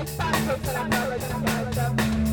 It's time for Salabara, Salabara, Salabara.